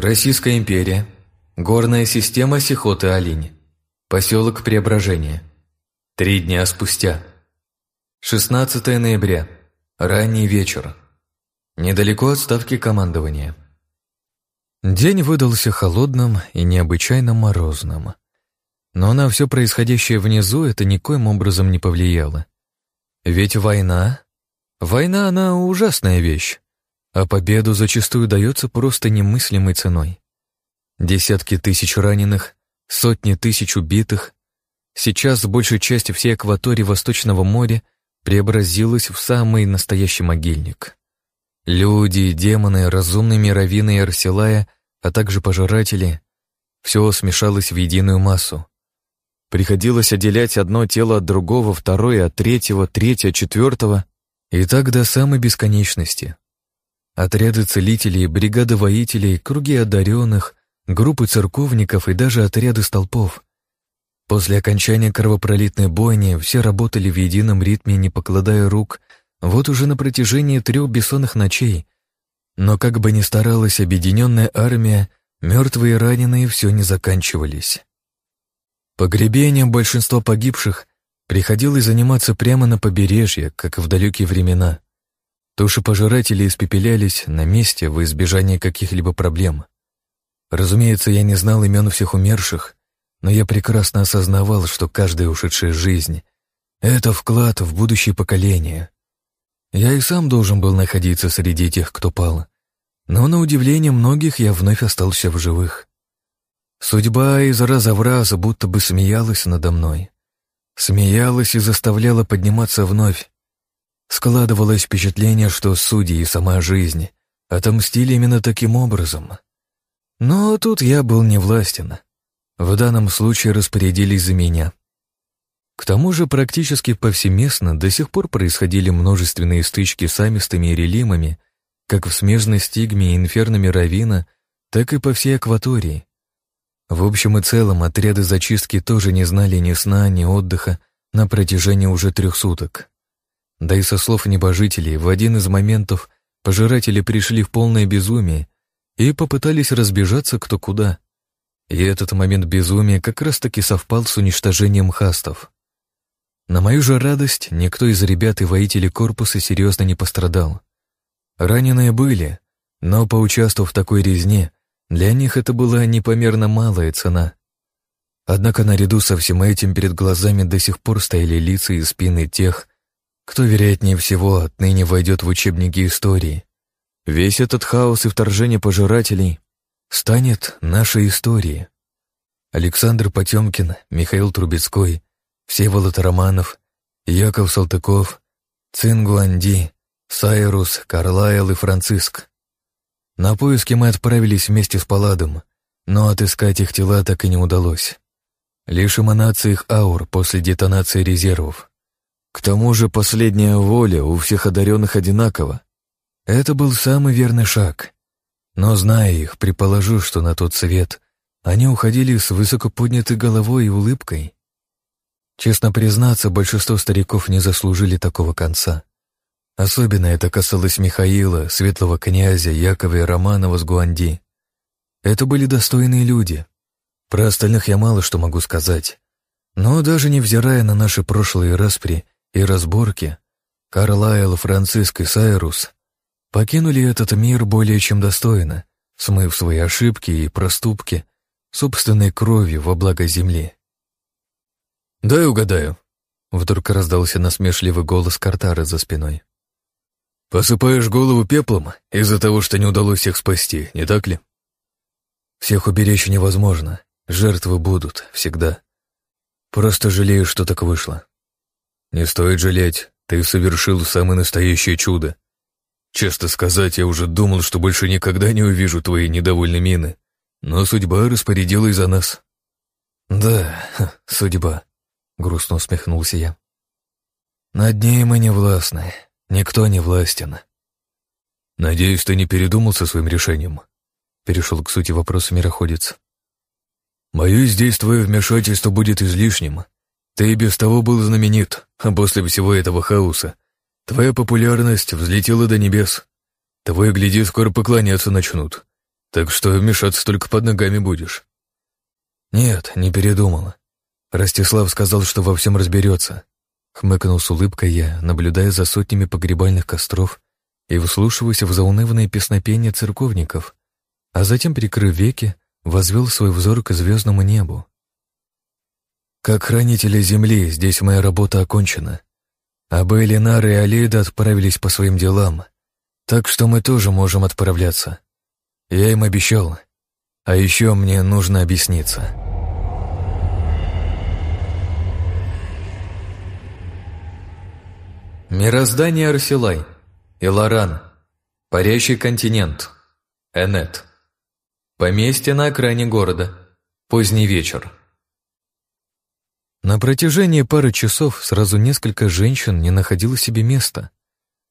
Российская империя. Горная система Сихоты-Алинь. Поселок Преображение. Три дня спустя. 16 ноября. Ранний вечер. Недалеко от ставки командования. День выдался холодным и необычайно морозным. Но на все происходящее внизу это никоим образом не повлияло. Ведь война... Война, она ужасная вещь. А победу зачастую дается просто немыслимой ценой. Десятки тысяч раненых, сотни тысяч убитых. Сейчас большая часть всей акватории Восточного моря преобразилась в самый настоящий могильник. Люди, демоны, разумные мировины и арселая, а также пожиратели — все смешалось в единую массу. Приходилось отделять одно тело от другого, второе от третьего, третье от четвертого, и так до самой бесконечности. Отряды целителей, бригады воителей, круги одаренных, группы церковников и даже отряды столпов. После окончания кровопролитной бойни все работали в едином ритме, не покладая рук, вот уже на протяжении трех бессонных ночей. Но как бы ни старалась объединенная армия, мертвые и раненые все не заканчивались. Погребением большинства погибших приходилось заниматься прямо на побережье, как в далекие времена. Туши пожирателей испепелялись на месте во избежание каких-либо проблем. Разумеется, я не знал имен всех умерших, но я прекрасно осознавал, что каждая ушедшая жизнь — это вклад в будущее поколение. Я и сам должен был находиться среди тех, кто пал. Но, на удивление многих, я вновь остался в живых. Судьба из раза в раз будто бы смеялась надо мной. Смеялась и заставляла подниматься вновь. Складывалось впечатление, что судьи и сама жизнь отомстили именно таким образом. Но тут я был не властен. В данном случае распорядились за меня. К тому же практически повсеместно до сих пор происходили множественные стычки с амистами и релимами, как в смежной стигме и инфернами Равина, так и по всей акватории. В общем и целом, отряды зачистки тоже не знали ни сна, ни отдыха на протяжении уже трех суток. Да и со слов небожителей, в один из моментов пожиратели пришли в полное безумие и попытались разбежаться кто куда. И этот момент безумия как раз-таки совпал с уничтожением хастов. На мою же радость, никто из ребят и воителей корпуса серьезно не пострадал. Раненые были, но, поучаствовав в такой резне, для них это была непомерно малая цена. Однако наряду со всем этим перед глазами до сих пор стояли лица и спины тех, кто, вероятнее всего, отныне войдет в учебники истории. Весь этот хаос и вторжение пожирателей станет нашей историей. Александр Потемкин, Михаил Трубецкой, Всеволод Романов, Яков Салтыков, Цингуанди, Сайрус, Карлайл и Франциск. На поиски мы отправились вместе с Паладом, но отыскать их тела так и не удалось. Лишь эманация их аур после детонации резервов. К тому же последняя воля у всех одаренных одинакова. Это был самый верный шаг. Но, зная их, предположу, что на тот свет они уходили с высоко поднятой головой и улыбкой. Честно признаться, большинство стариков не заслужили такого конца. Особенно это касалось Михаила, Светлого князя, Якова и Романова с Гуанди. Это были достойные люди. Про остальных я мало что могу сказать. Но даже невзирая на наши прошлые распри и разборки, Карлайл, Франциск и Сайрус покинули этот мир более чем достойно, смыв свои ошибки и проступки собственной кровью во благо земли. «Дай угадаю», — вдруг раздался насмешливый голос Картара за спиной. Посыпаешь голову пеплом из-за того, что не удалось всех спасти, не так ли? Всех уберечь невозможно. Жертвы будут, всегда. Просто жалею, что так вышло. Не стоит жалеть, ты совершил самое настоящее чудо. Честно сказать, я уже думал, что больше никогда не увижу твои недовольные мины, но судьба распорядилась за нас. Да, судьба, грустно усмехнулся я. Над ней мы не властны. Никто не властен. Надеюсь, ты не передумал со своим решением. Перешел к сути вопроса мироходец. Боюсь, здесь твое вмешательство будет излишним. Ты и без того был знаменит, а после всего этого хаоса твоя популярность взлетела до небес. Твои гляди, скоро поклоняться начнут. Так что вмешаться только под ногами будешь. Нет, не передумала. Ростислав сказал, что во всем разберется. Хмыкнул с улыбкой я, наблюдая за сотнями погребальных костров и выслушиваясь в заунывное песнопение церковников, а затем, прикрыв веки, возвел свой взор к звездному небу. Как хранители Земли, здесь моя работа окончена. А Бейлинар и Алида отправились по своим делам, так что мы тоже можем отправляться. Я им обещал. А еще мне нужно объясниться. Мироздание Арсилай. Иларан. Парящий континент. Энет. Поместье на окраине города. Поздний вечер. На протяжении пары часов сразу несколько женщин не находило себе места.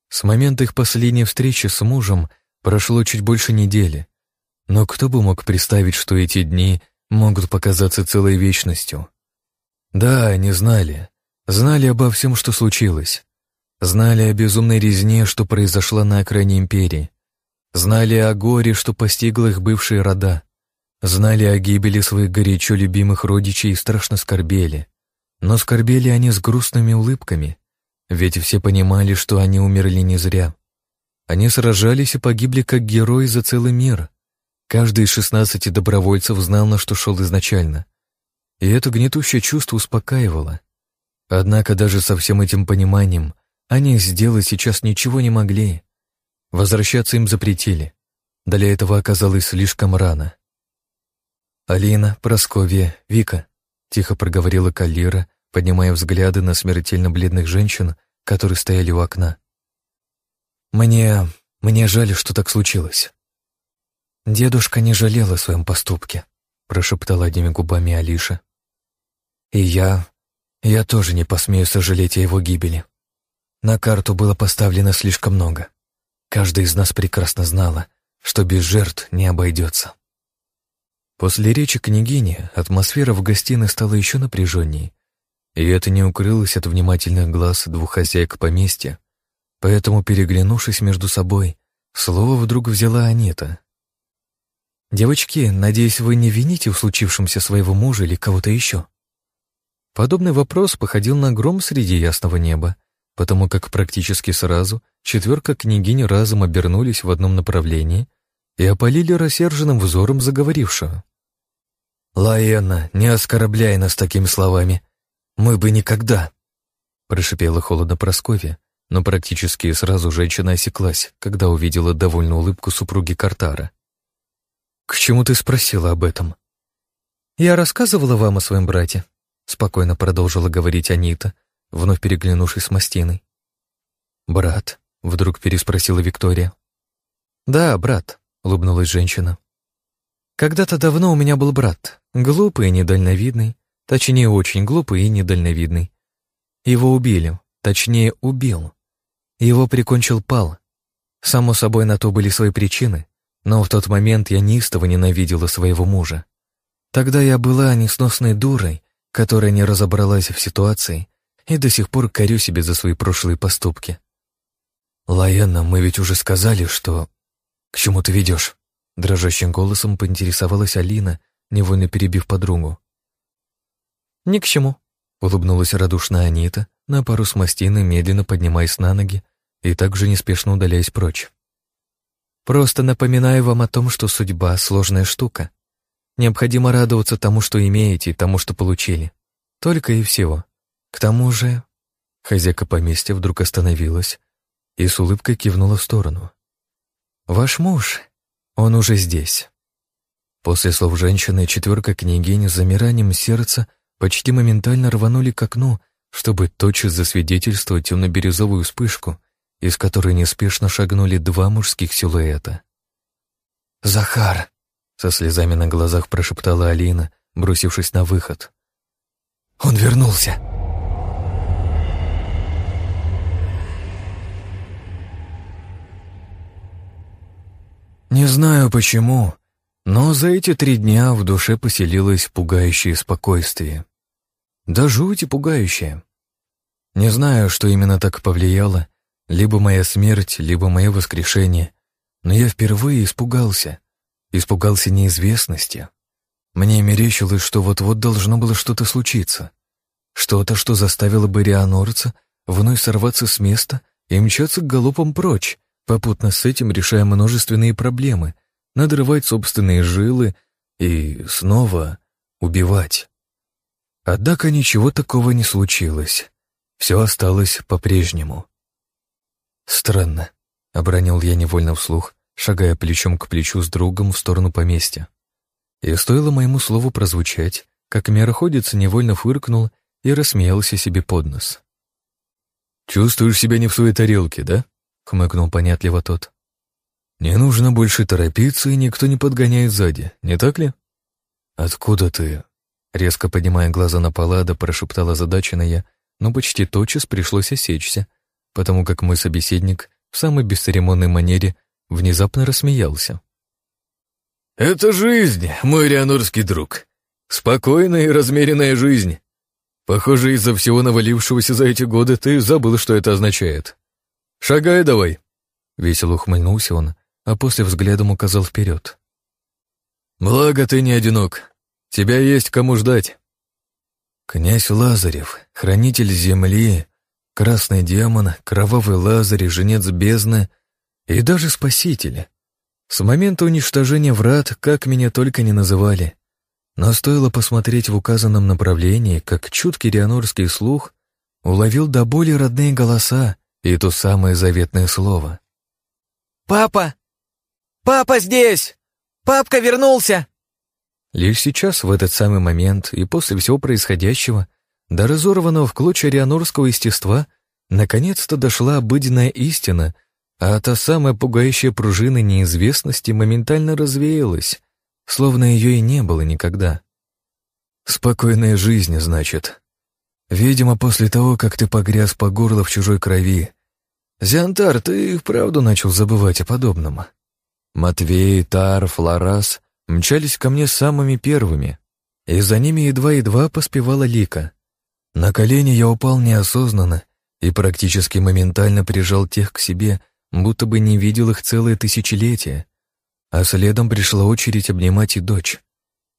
С момента их последней встречи с мужем прошло чуть больше недели. Но кто бы мог представить, что эти дни могут показаться целой вечностью? Да, они знали. Знали обо всем, что случилось. Знали о безумной резне, что произошла на окраине империи. Знали о горе, что постигло их бывшие рода. Знали о гибели своих горячо любимых родичей и страшно скорбели. Но скорбели они с грустными улыбками, ведь все понимали, что они умерли не зря. Они сражались и погибли как герои за целый мир. Каждый из шестнадцати добровольцев знал, на что шел изначально. И это гнетущее чувство успокаивало. Однако даже со всем этим пониманием они сделать сейчас ничего не могли. Возвращаться им запретили. Для этого оказалось слишком рано. Алина, Просковья, Вика — тихо проговорила Калира, поднимая взгляды на смертельно бледных женщин, которые стояли у окна. «Мне... мне жаль, что так случилось». «Дедушка не жалел о своем поступке», — прошептала одними губами Алиша. «И я... я тоже не посмею сожалеть о его гибели. На карту было поставлено слишком много. Каждая из нас прекрасно знала, что без жертв не обойдется». После речи княгини атмосфера в гостиной стала еще напряженнее, и это не укрылось от внимательных глаз двух хозяек поместья, поэтому, переглянувшись между собой, слово вдруг взяла Анита. «Девочки, надеюсь, вы не вините в случившемся своего мужа или кого-то еще?» Подобный вопрос походил на гром среди ясного неба, потому как практически сразу четверка княгини разом обернулись в одном направлении и опалили рассерженным взором заговорившего. «Лаэна, не оскорбляй нас такими словами. Мы бы никогда...» Прошипела холодно Прасковья, но практически сразу женщина осеклась, когда увидела довольную улыбку супруги Картара. «К чему ты спросила об этом?» «Я рассказывала вам о своем брате», — спокойно продолжила говорить Анита, вновь переглянувшись с Мастиной. «Брат?» — вдруг переспросила Виктория. «Да, брат», — улыбнулась женщина. «Когда-то давно у меня был брат, глупый и недальновидный, точнее, очень глупый и недальновидный. Его убили, точнее, убил. Его прикончил Пал. Само собой, на то были свои причины, но в тот момент я неистово ненавидела своего мужа. Тогда я была несносной дурой, которая не разобралась в ситуации и до сих пор корю себе за свои прошлые поступки. «Лаяна, мы ведь уже сказали, что...» «К чему ты ведешь?» Дрожащим голосом поинтересовалась Алина, невольно перебив подругу. «Ни к чему», — улыбнулась радушная Анита, на пару с мастиной медленно поднимаясь на ноги и также неспешно удаляясь прочь. «Просто напоминаю вам о том, что судьба — сложная штука. Необходимо радоваться тому, что имеете, и тому, что получили. Только и всего. К тому же...» Хозяйка поместья вдруг остановилась и с улыбкой кивнула в сторону. «Ваш муж он уже здесь. После слов женщины четверка княгинь с замиранием сердца почти моментально рванули к окну, чтобы тотчас засвидетельствовать темно-бирюзовую вспышку, из которой неспешно шагнули два мужских силуэта. «Захар!» — со слезами на глазах прошептала Алина, бросившись на выход. «Он вернулся!» Не знаю почему, но за эти три дня в душе поселилось пугающее спокойствие. Да жуть и пугающее. Не знаю, что именно так повлияло, либо моя смерть, либо мое воскрешение, но я впервые испугался. Испугался неизвестности. Мне мерещилось, что вот-вот должно было что-то случиться. Что-то, что заставило бы Рианорца вновь сорваться с места и мчаться галопом прочь, попутно с этим решая множественные проблемы, надрывать собственные жилы и снова убивать. Однако ничего такого не случилось. Все осталось по-прежнему. «Странно», — обронил я невольно вслух, шагая плечом к плечу с другом в сторону поместья. И стоило моему слову прозвучать, как мироходец невольно фыркнул и рассмеялся себе под нос. «Чувствуешь себя не в своей тарелке, да?» — хмыкнул понятливо тот. «Не нужно больше торопиться, и никто не подгоняет сзади, не так ли?» «Откуда ты?» Резко поднимая глаза на Паллада, прошептала задаченная, но почти тотчас пришлось осечься, потому как мой собеседник в самой бесцеремонной манере внезапно рассмеялся. «Это жизнь, мой рианорский друг. Спокойная и размеренная жизнь. Похоже, из-за всего навалившегося за эти годы ты забыл, что это означает. Шагай давай!» Весело ухмыльнулся он, а после взглядом указал вперед. «Благо ты не одинок. Тебя есть кому ждать». Князь Лазарев, хранитель земли, красный демон, кровавый Лазарь, женец бездны и даже спаситель. С момента уничтожения врат, как меня только не называли. Но стоило посмотреть в указанном направлении, как чуткий рианорский слух уловил до боли родные голоса и то самое заветное слово. «Папа! Папа здесь! Папка вернулся!» Лишь сейчас, в этот самый момент и после всего происходящего, до разорванного в клочья рианорского естества, наконец-то дошла обыденная истина — а та самая пугающая пружина неизвестности моментально развеялась, словно ее и не было никогда. «Спокойная жизнь, значит. Видимо, после того, как ты погряз по горло в чужой крови. Зиантар, ты и вправду начал забывать о подобном». Матвей, Тар, Флорас мчались ко мне самыми первыми, и за ними едва-едва поспевала Лика. На колени я упал неосознанно и практически моментально прижал тех к себе, будто бы не видел их целое тысячелетие. А следом пришла очередь обнимать и дочь.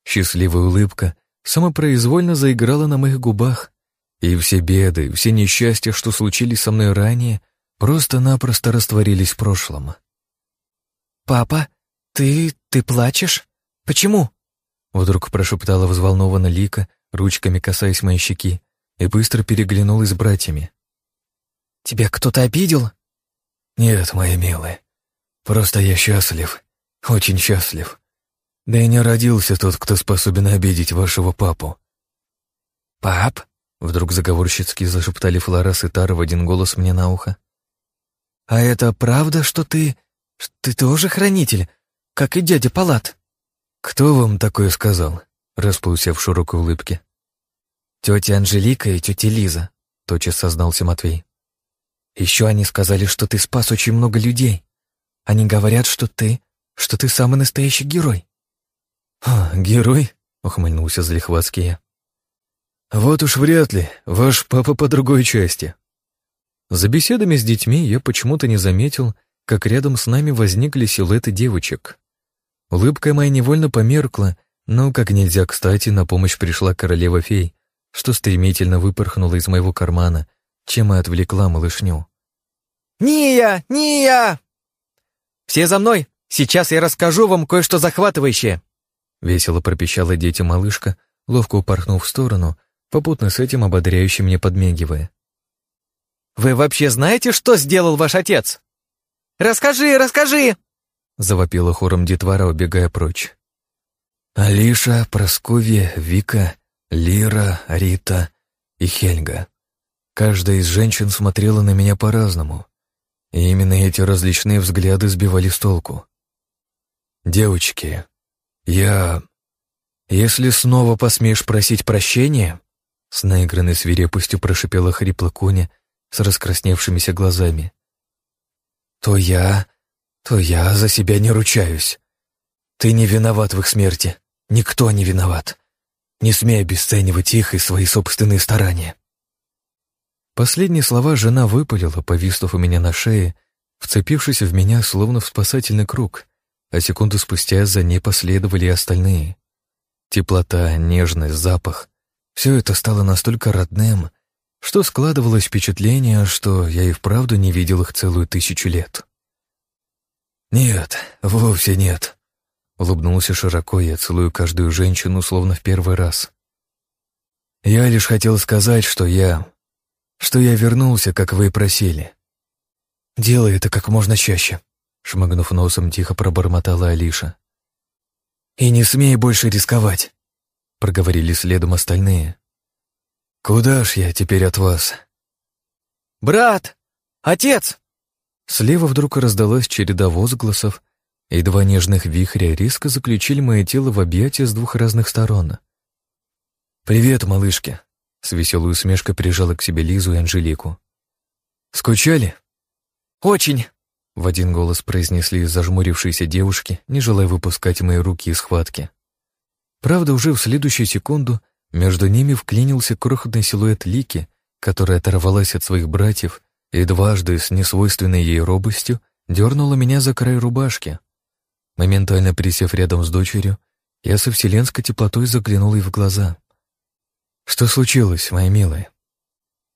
Счастливая улыбка самопроизвольно заиграла на моих губах, и все беды, все несчастья, что случились со мной ранее, просто-напросто растворились в прошлом. «Папа, ты... ты плачешь? Почему?» Вдруг прошептала взволнованно Лика, ручками касаясь моей щеки, и быстро переглянулась с братьями. «Тебя кто-то обидел?» «Нет, мои милые, просто я счастлив, очень счастлив. Да и не родился тот, кто способен обидеть вашего папу». «Пап?» — вдруг заговорщицки зашептали Флорас и Тара в один голос мне на ухо. «А это правда, что ты... что ты тоже хранитель, как и дядя Палат?» «Кто вам такое сказал?» — расплылся в широкой улыбке. «Тетя Анжелика и тетя Лиза», — тотчас сознался Матвей. Еще они сказали, что ты спас очень много людей. Они говорят, что ты, что ты самый настоящий герой». «А, герой?» — ухмыльнулся Злихватский. «Вот уж вряд ли. Ваш папа по другой части». За беседами с детьми я почему-то не заметил, как рядом с нами возникли силуэты девочек. Улыбка моя невольно померкла, но как нельзя кстати на помощь пришла королева-фей, что стремительно выпорхнула из моего кармана — чем и отвлекла малышню. «Ния! Ния!» «Все за мной! Сейчас я расскажу вам кое-что захватывающее!» Весело пропищала дети малышка, ловко упорхнув в сторону, попутно с этим ободряюще мне подмигивая. «Вы вообще знаете, что сделал ваш отец?» «Расскажи, расскажи!» Завопила хором детвора, убегая прочь. Алиша, Просковья, Вика, Лира, Рита и Хельга. Каждая из женщин смотрела на меня по-разному, и именно эти различные взгляды сбивали с толку. «Девочки, я... Если снова посмеешь просить прощения...» С наигранной свирепостью прошипела хрипло Куня с раскрасневшимися глазами. «То я... то я за себя не ручаюсь. Ты не виноват в их смерти. Никто не виноват. Не смей обесценивать их и свои собственные старания». Последние слова жена выпалила, повиснув у меня на шее, вцепившись в меня, словно в спасательный круг, а секунду спустя за ней последовали и остальные. Теплота, нежность, запах — все это стало настолько родным, что складывалось впечатление, что я и вправду не видел их целую тысячу лет. «Нет, вовсе нет», — улыбнулся широко я, целую каждую женщину, словно в первый раз. «Я лишь хотел сказать, что я... что я вернулся, как вы и просили. Делай это как можно чаще», — шмыгнув носом, тихо пробормотала Алиша. «И не смей больше рисковать», — проговорили следом остальные. «Куда ж я теперь от вас?» «Брат! Отец!» Слева вдруг раздалась череда возгласов, и два нежных вихря резко заключили мое тело в объятия с двух разных сторон. «Привет, малышки!» — с веселой усмешкой прижала к себе Лизу и Анжелику. «Скучали?» «Очень!» — в один голос произнесли зажмурившиеся девушки, не желая выпускать мои руки из схватки. Правда, уже в следующую секунду между ними вклинился крохотный силуэт Лики, которая оторвалась от своих братьев и дважды с несвойственной ей робостью дернула меня за край рубашки. Моментально присев рядом с дочерью, я со вселенской теплотой заглянул ей в глаза. «Что случилось, моя милая?»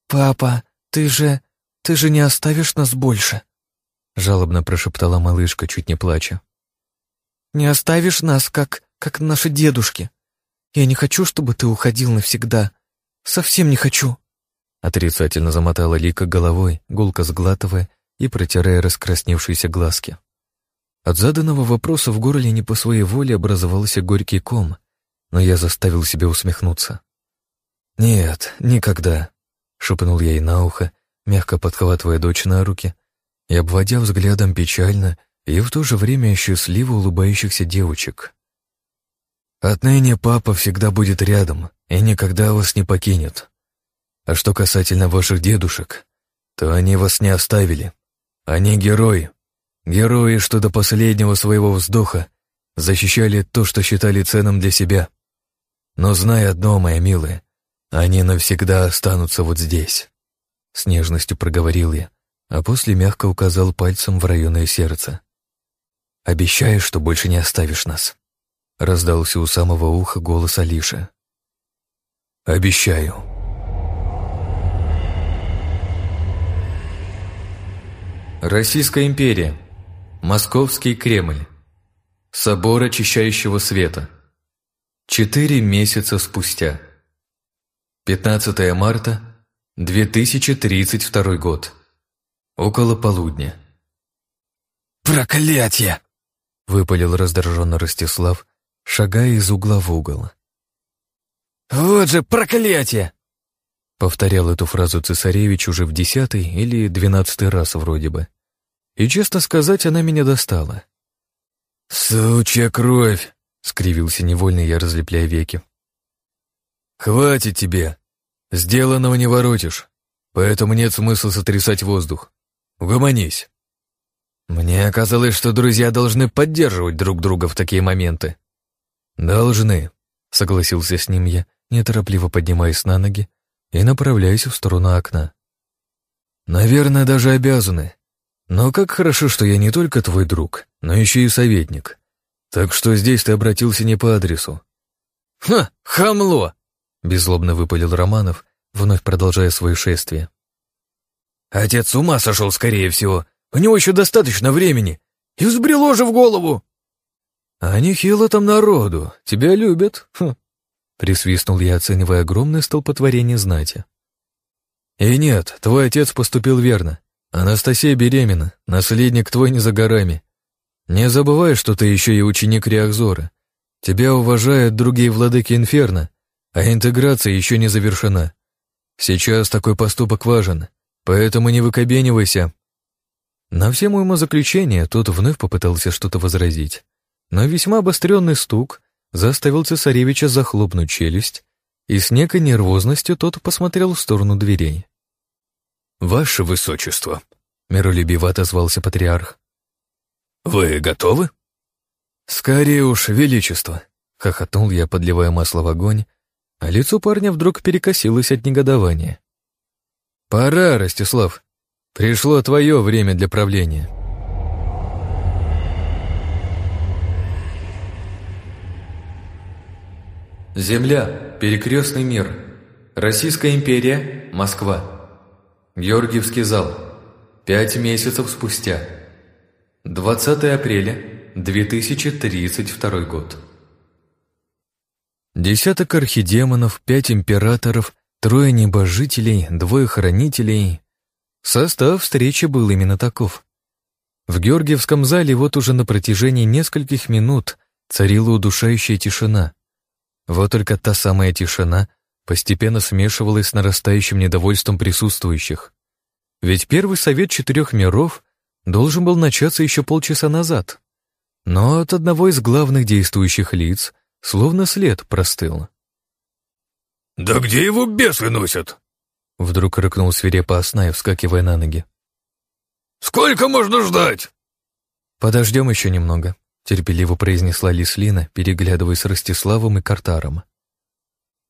«Папа, ты же... ты же не оставишь нас больше?» Жалобно прошептала малышка, чуть не плача. «Не оставишь нас, как... как наши дедушки. Я не хочу, чтобы ты уходил навсегда. Совсем не хочу». Отрицательно замотала Лика головой, гулко сглатывая и протирая раскрасневшиеся глазки. От заданного вопроса в горле не по своей воле образовался горький ком, но я заставил себя усмехнуться. «Нет, никогда», — шепнул я ей на ухо, мягко подхватывая дочь на руки и обводя взглядом печально и в то же время счастливо улыбающихся девочек. «Отныне папа всегда будет рядом и никогда вас не покинет. А что касательно ваших дедушек, то они вас не оставили. Они герои. Герои, что до последнего своего вздоха защищали то, что считали ценным для себя. Но знай одно, моя милая, они навсегда останутся вот здесь. С нежностью проговорил я, а после мягко указал пальцем в районное сердце. «Обещаешь, что больше не оставишь нас?» Раздался у самого уха голос Алиши. «Обещаю». Российская империя. Московский Кремль. Собор очищающего света. Четыре месяца спустя. 15 марта 2032 год. Около полудня. «Проклятие!» — выпалил раздраженно Ростислав, шагая из угла в угол. «Вот же проклятие!» Повторял эту фразу цесаревич уже в десятый или двенадцатый раз вроде бы. И, честно сказать, она меня достала. «Сучья кровь!» — скривился невольно я, разлепляя веки. «Хватит тебе! Сделанного не воротишь, поэтому нет смысла сотрясать воздух. Угомонись!» Мне оказалось, что друзья должны поддерживать друг друга в такие моменты. «Должны», — согласился с ним я, неторопливо поднимаясь на ноги и направляюсь в сторону окна. «Наверное, даже обязаны. Но как хорошо, что я не только твой друг, но еще и советник. Так что здесь ты обратился не по адресу». «Ха, хамло!» — беззлобно выпалил Романов, вновь продолжая свое шествие. «Отец с ума сошел, скорее всего. У него еще достаточно времени. И взбрело же в голову!» «А нехило там народу. Тебя любят. Хм. Присвистнул я, оценивая огромное столпотворение знати. «И нет, твой отец поступил верно. Анастасия беременна, наследник твой не за горами. Не забывай, что ты еще и ученик Реакзора. Тебя уважают другие владыки Инферно, а интеграция еще не завершена. Сейчас такой поступок важен, поэтому не выкобенивайся». На все моему заключение тот вновь попытался что-то возразить, но весьма обостренный стук заставил цесаревича захлопнуть челюсть, и с некой нервозностью тот посмотрел в сторону дверей. «Ваше высочество», — миролюбиво отозвался патриарх. «Вы готовы?» «Скорее уж, величество», — хохотнул я, подливая масло в огонь, а лицо парня вдруг перекосилось от негодования. «Пора, Ростислав. Пришло твое время для правления». Земля. Перекрестный мир. Российская империя. Москва. Георгиевский зал. Пять месяцев спустя. 20 апреля 2032 год. Десяток архидемонов, пять императоров, трое небожителей, двое хранителей. Состав встречи был именно таков. В Георгиевском зале вот уже на протяжении нескольких минут царила удушающая тишина. Вот только та самая тишина постепенно смешивалась с нарастающим недовольством присутствующих. Ведь первый совет четырех миров должен был начаться еще полчаса назад. Но от одного из главных действующих лиц словно след простыл. «Да где его бесы носят?» Вдруг рыкнул свирепо Аснай, вскакивая на ноги. «Сколько можно ждать?» «Подождем еще немного», — терпеливо произнесла Лислина, переглядываясь с Ростиславом и Картаром.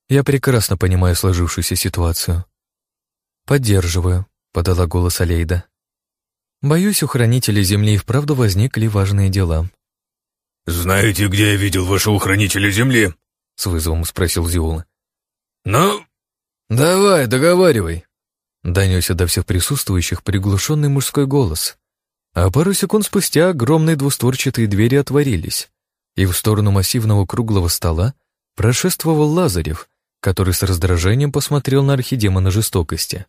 «Я прекрасно понимаю сложившуюся ситуацию». «Поддерживаю», — подала голос Алейда. «Боюсь, у хранителей Земли и вправду возникли важные дела». «Знаете, где я видел вашего хранителя Земли?» — с вызовом спросил Зиула. «Ну, «Давай, договаривай», — донесся до всех присутствующих приглушенный мужской голос. А пару секунд спустя огромные двустворчатые двери отворились, и в сторону массивного круглого стола прошествовал Лазарев, который с раздражением посмотрел на архидемона жестокости.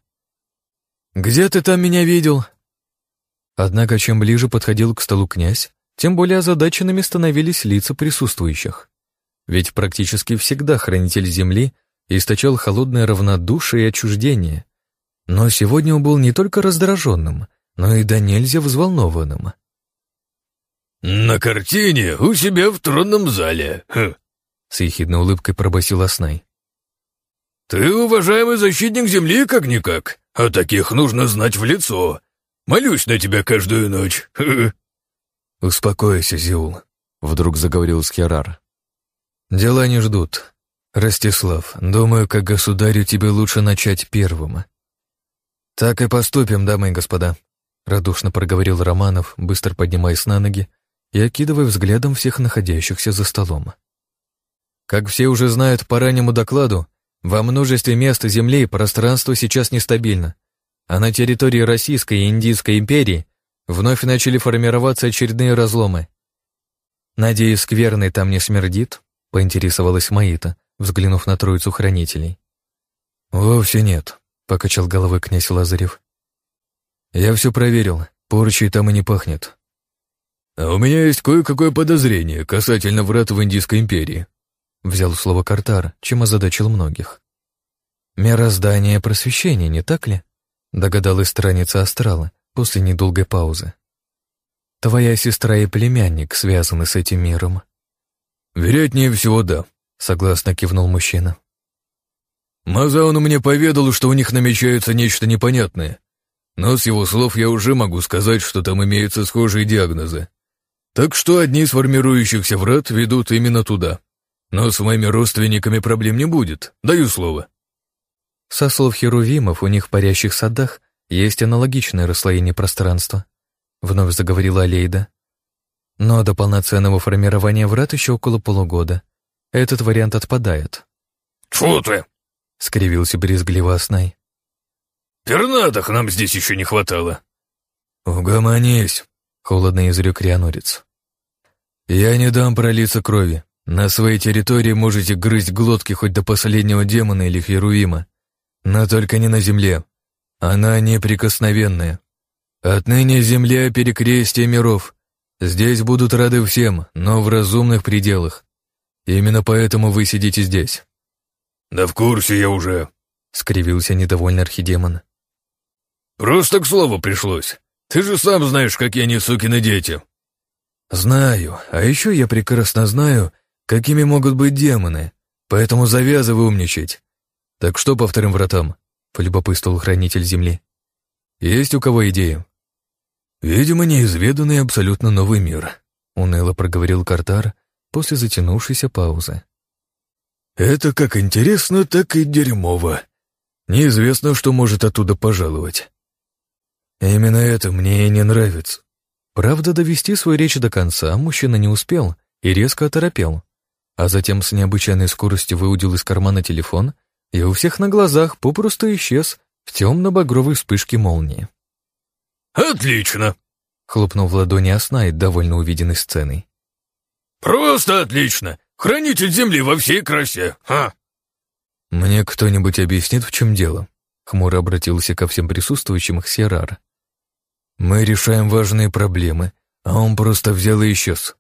«Где ты там меня видел?» Однако, чем ближе подходил к столу князь, тем более озадаченными становились лица присутствующих. Ведь практически всегда хранитель земли источал холодное равнодушие и отчуждение. Но сегодня он был не только раздраженным, но и до нельзя взволнованным. «На картине у себя в тронном зале», хм. — с ехидной улыбкой пробасил Аснай. «Ты уважаемый защитник Земли, как-никак, а таких нужно знать в лицо. Молюсь на тебя каждую ночь». «Успокойся, Зиул», — вдруг заговорил Скерар. «Дела не ждут. «Ростислав, думаю, как государю тебе лучше начать первым». «Так и поступим, дамы и господа», — радушно проговорил Романов, быстро поднимаясь на ноги и окидывая взглядом всех находящихся за столом. «Как все уже знают по раннему докладу, во множестве мест Земли пространство сейчас нестабильно, а на территории Российской и Индийской империи вновь начали формироваться очередные разломы. Надеюсь, скверный там не смердит?» — поинтересовалась Маита, взглянув на троицу хранителей. «Вовсе нет», — покачал головой князь Лазарев. «Я все проверил, порчей там и не пахнет». «А у меня есть кое-какое подозрение касательно врат в Индийской империи», — взял слово Картар, чем озадачил многих. «Мироздание просвещения, не так ли?» — догадалась страница Астрала после недолгой паузы. «Твоя сестра и племянник связаны с этим миром». «Вероятнее всего, да», Согласно кивнул мужчина. Мазаун мне поведал, что у них намечается нечто непонятное. Но с его слов я уже могу сказать, что там имеются схожие диагнозы. Так что одни из формирующихся врат ведут именно туда. Но с моими родственниками проблем не будет, даю слово. Со слов херувимов, у них в парящих садах есть аналогичное расслоение пространства. Вновь заговорила Алейда. Но до полноценного формирования врат еще около полугода. Этот вариант отпадает. «Тьфу ты!» — скривился брезгливо Аснай. «Пернатых нам здесь еще не хватало». «Угомонись», — холодно изрек Рианорец. «Я не дам пролиться крови. На своей территории можете грызть глотки хоть до последнего демона или херувима, но только не на земле. Она неприкосновенная. Отныне земля — перекрестие миров. Здесь будут рады всем, но в разумных пределах. Именно поэтому вы сидите здесь». «Да в курсе я уже», — скривился недовольный архидемон. «Просто к слову пришлось. Ты же сам знаешь, какие они сукины дети». «Знаю, а еще я прекрасно знаю, какими могут быть демоны, поэтому завязывай умничать. Так что по вторым вратам?» — полюбопытствовал хранитель земли. «Есть у кого идея?» «Видимо, неизведанный абсолютно новый мир», — уныло проговорил Картар, после затянувшейся паузы. «Это как интересно, так и дерьмово. Неизвестно, что может оттуда пожаловать». «Именно это мне и не нравится». Правда, довести свою речь до конца мужчина не успел и резко оторопел. а затем с необычайной скоростью выудил из кармана телефон и у всех на глазах попросту исчез в темно-багровой вспышке молнии. «Отлично!» — хлопнул в ладони Аснайд, довольно увиденной сценой. «Просто отлично! Хранитель земли во всей красе, а!» «Мне кто-нибудь объяснит, в чем дело?» — хмуро обратился ко всем присутствующим Хсерар. «Мы решаем важные проблемы, а он просто взял и исчез.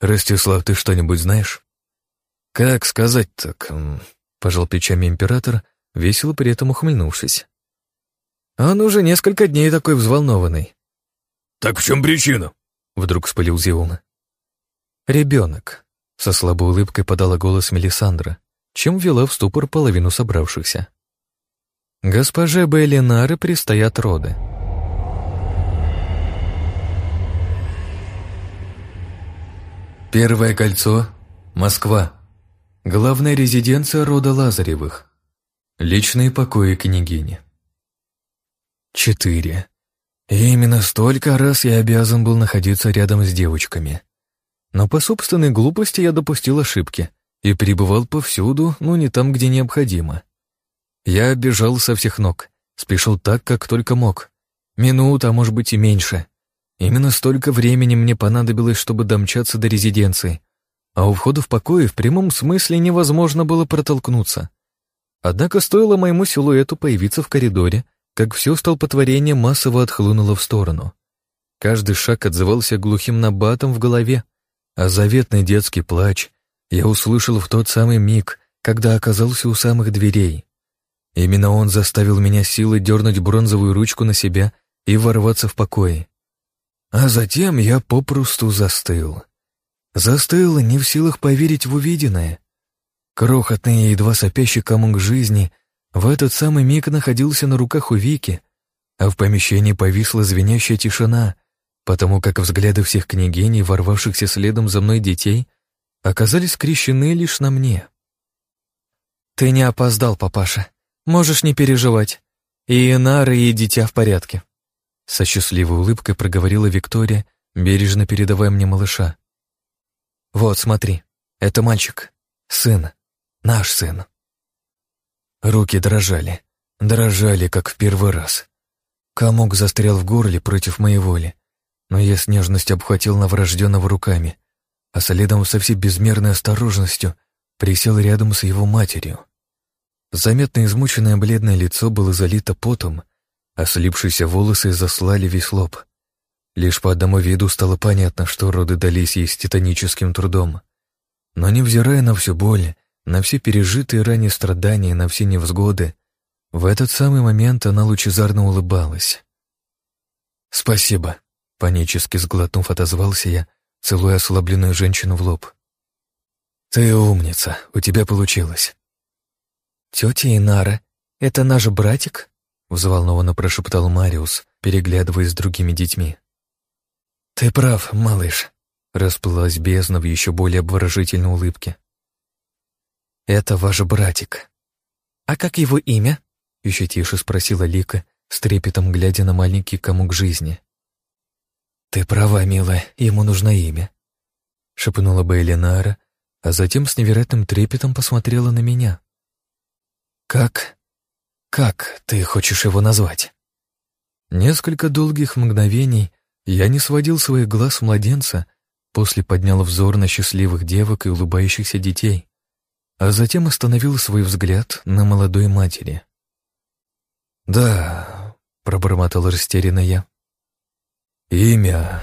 Ростислав, ты что-нибудь знаешь?» «Как сказать так?» — пожал плечами император, весело при этом ухмыльнувшись. «Он уже несколько дней такой взволнованный». «Так в чем причина?» — вдруг спалил Зиуна. «Ребенок», — со слабой улыбкой подала голос Мелисандра, чем ввела в ступор половину собравшихся. «Госпоже Бейлинары предстоят роды». Первое кольцо. Москва. Главная резиденция рода Лазаревых. Личные покои княгини. Четыре. И именно столько раз я обязан был находиться рядом с девочками. Но по собственной глупости я допустил ошибки и пребывал повсюду, но не там, где необходимо. Я бежал со всех ног, спешил так, как только мог. Минута, может быть и меньше. Именно столько времени мне понадобилось, чтобы домчаться до резиденции, а у входа в покое в прямом смысле невозможно было протолкнуться. Однако стоило моему силуэту появиться в коридоре, как все столпотворение массово отхлынуло в сторону. Каждый шаг отзывался глухим набатом в голове, а заветный детский плач я услышал в тот самый миг, когда оказался у самых дверей. Именно он заставил меня силой дернуть бронзовую ручку на себя и ворваться в покое. А затем я попросту застыл. Застыл, не в силах поверить в увиденное. Крохотный едва сопящий комок жизни в этот самый миг находился на руках у Вики, а в помещении повисла звенящая тишина, потому как взгляды всех княгиней, ворвавшихся следом за мной детей, оказались скрещены лишь на мне. «Ты не опоздал, папаша. Можешь не переживать. И Инара, и дитя в порядке», со счастливой улыбкой проговорила Виктория, бережно передавая мне малыша. «Вот, смотри, это мальчик. Сын. Наш сын». Руки дрожали. Дрожали, как в первый раз. Комок застрял в горле против моей воли, но я с нежностью обхватил новорожденного руками, а следом со всей безмерной осторожностью присел рядом с его матерью. Заметно измученное бледное лицо было залито потом, а волосы заслали весь лоб. Лишь по одному виду стало понятно, что роды дались ей с титаническим трудом. Но невзирая на всю боль, на все пережитые ранее страдания, на все невзгоды, в этот самый момент она лучезарно улыбалась. «Спасибо», — панически сглотнув, отозвался я, целуя ослабленную женщину в лоб. «Ты умница, у тебя получилось». «Тетя Инара, это наш братик?» Взволнованно прошептал Мариус, переглядываясь с другими детьми. «Ты прав, малыш», — расплылась бездна в еще более обворожительной улыбке. «Это ваш братик». «А как его имя?» — еще тише спросила Лика, с трепетом глядя на маленький комок жизни. «Ты права, милая, ему нужно имя», — шепнула Бейлинара, а затем с невероятным трепетом посмотрела на меня. «Как?» «Как ты хочешь его назвать?» Несколько долгих мгновений я не сводил своих глаз с младенца, после поднял взор на счастливых девок и улыбающихся детей, а затем остановил свой взгляд на молодой матери. «Да», — пробормотал растерянно я, — «имя...»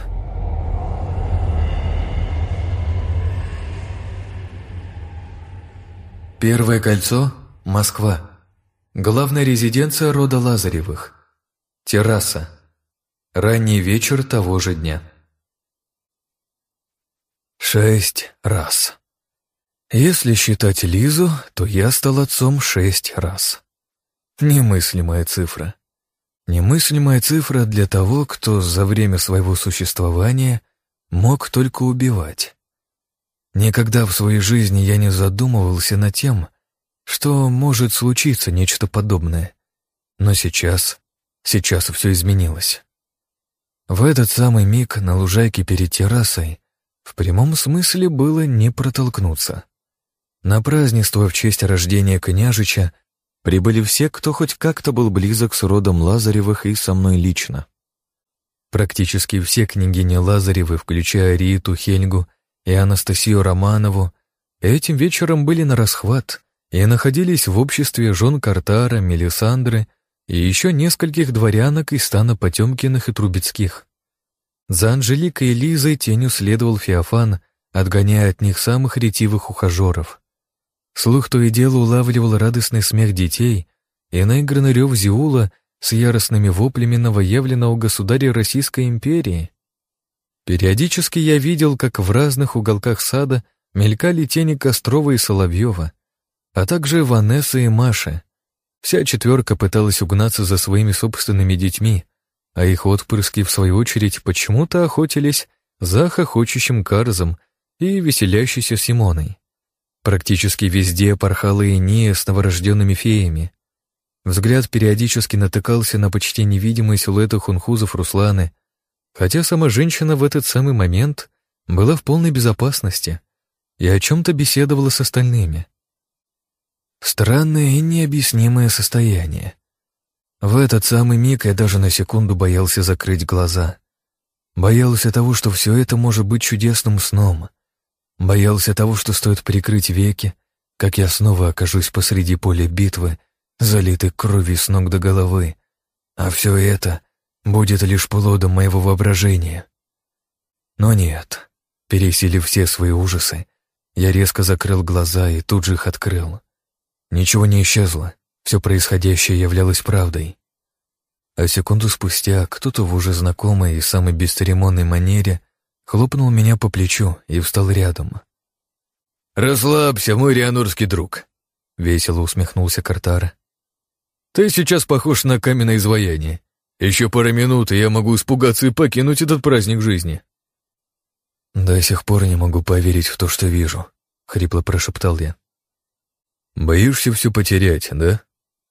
Первое кольцо — Москва. Главная резиденция рода Лазаревых. Терраса. Ранний вечер того же дня. Шесть раз. Если считать Лизу, то я стал отцом шесть раз. Немыслимая цифра. Немыслимая цифра для того, кто за время своего существования мог только убивать. Никогда в своей жизни я не задумывался над тем, что может случиться нечто подобное. Но сейчас, сейчас все изменилось. В этот самый миг на лужайке перед террасой в прямом смысле было не протолкнуться. На празднество в честь рождения княжича прибыли все, кто хоть как-то был близок с родом Лазаревых и со мной лично. Практически все княгини Лазаревы, включая Риту, Хельгу и Анастасию Романову, этим вечером были на расхват и находились в обществе жен Картара, Мелисандры и еще нескольких дворянок из стана Потемкиных и Трубецких. За Анжеликой и Лизой тенью следовал Феофан, отгоняя от них самых ретивых ухажеров. Слух то и дело улавливал радостный смех детей и наигранный рев Зиула с яростными воплями новоявленного государя Российской империи. Периодически я видел, как в разных уголках сада мелькали тени Кострова и Соловьева, а также Ванесса и Маша. Вся четверка пыталась угнаться за своими собственными детьми, а их отпрыски, в свою очередь, почему-то охотились за хохочущим Карзом и веселящейся Симоной. Практически везде порхала Иния с новорожденными феями. Взгляд периодически натыкался на почти невидимые силуэты хунхузов Русланы, хотя сама женщина в этот самый момент была в полной безопасности и о чем-то беседовала с остальными. Странное и необъяснимое состояние. В этот самый миг я даже на секунду боялся закрыть глаза. Боялся того, что все это может быть чудесным сном, Боялся того, что стоит прикрыть веки, как я снова окажусь посреди поля битвы, залитый кровью с ног до головы, а все это будет лишь плодом моего воображения. Но нет, пересилив все свои ужасы, я резко закрыл глаза и тут же их открыл. Ничего не исчезло, все происходящее являлось правдой. А секунду спустя кто-то в уже знакомой и самой бесцеремонной манере хлопнул меня по плечу и встал рядом. «Расслабься, мой рианурский друг», — весело усмехнулся Картар. «Ты сейчас похож на каменное изваяние. Еще пара минут, и я могу испугаться и покинуть этот праздник жизни». «До сих пор не могу поверить в то, что вижу», — хрипло прошептал я. «Боишься все потерять, да?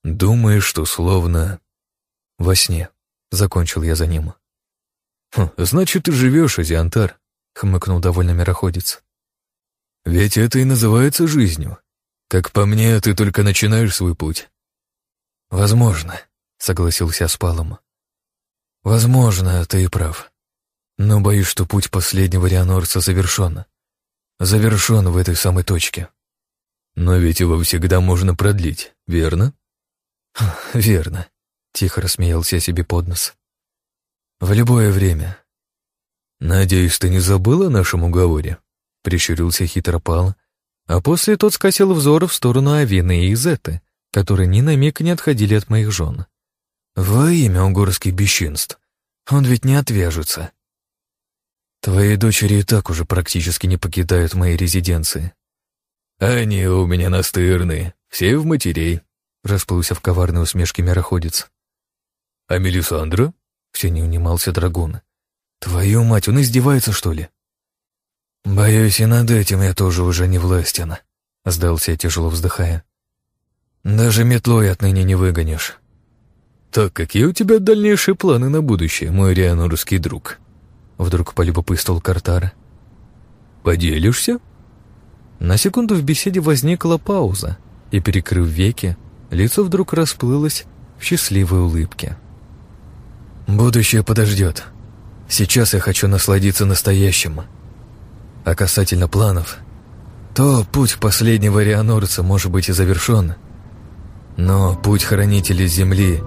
Думаешь, что словно...» «Во сне», — закончил я за ним. Хм, «Значит, ты живешь, Азиантар», — хмыкнул довольно мироходец. «Ведь это и называется жизнью. Как по мне, ты только начинаешь свой путь». «Возможно», — согласился с Палом. «Возможно, ты и прав. Но боюсь, что путь последнего Рианорца завершен. Завершен в этой самой точке». «Но ведь его всегда можно продлить, верно?» «Верно», — тихо рассмеялся себе под нос. В любое время. Надеюсь, ты не забыл о нашем уговоре? Прищурился хитропал, а после тот скосил взор в сторону Авины и Изеты, которые ни на миг не отходили от моих жен. Во имя угорских бесчинств. Он ведь не отвяжется. Твои дочери и так уже практически не покидают мои резиденции. Они у меня настырные, все в матерей, расплылся в коварной усмешке мироходец. А Мелисандра? Все не унимался драгун. Твою мать, он издевается, что ли? Боюсь, и над этим я тоже уже не властен, сдался я, тяжело вздыхая. Даже метлой отныне не выгонишь. Так какие у тебя дальнейшие планы на будущее, мой рианурский друг? Вдруг полюбопытствовал Картар. Поделишься? На секунду в беседе возникла пауза, и, перекрыв веки, лицо вдруг расплылось в счастливой улыбке. Будущее подождет. Сейчас я хочу насладиться настоящим. А касательно планов, то путь последнего Рианорца может быть и завершен, но путь хранителей Земли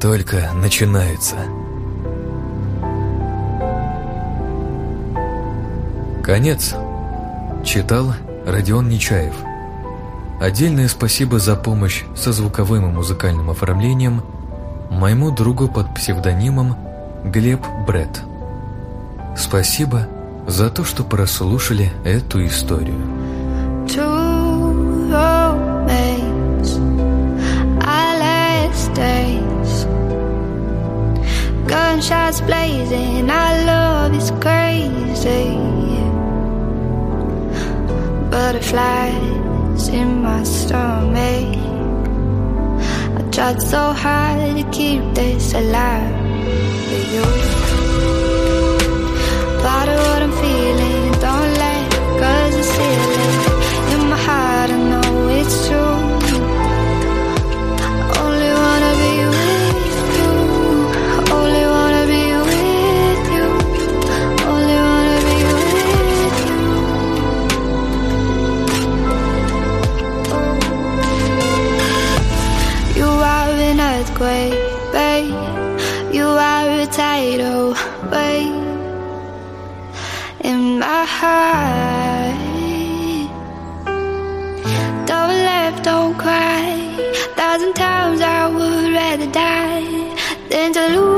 только начинается. Конец. Читал Родион Нечаев. Отдельное спасибо за помощь со звуковым и музыкальным оформлением – моему другу под псевдонимом Глеб Бред. Спасибо за то, что прослушали эту историю. Gunshots blazing, our love is crazy. Butterflies in my stomach. I tried so hard to keep this alive with you. wide awake in my heart. Don't laugh, don't cry. Thousand times I would rather die than to lose.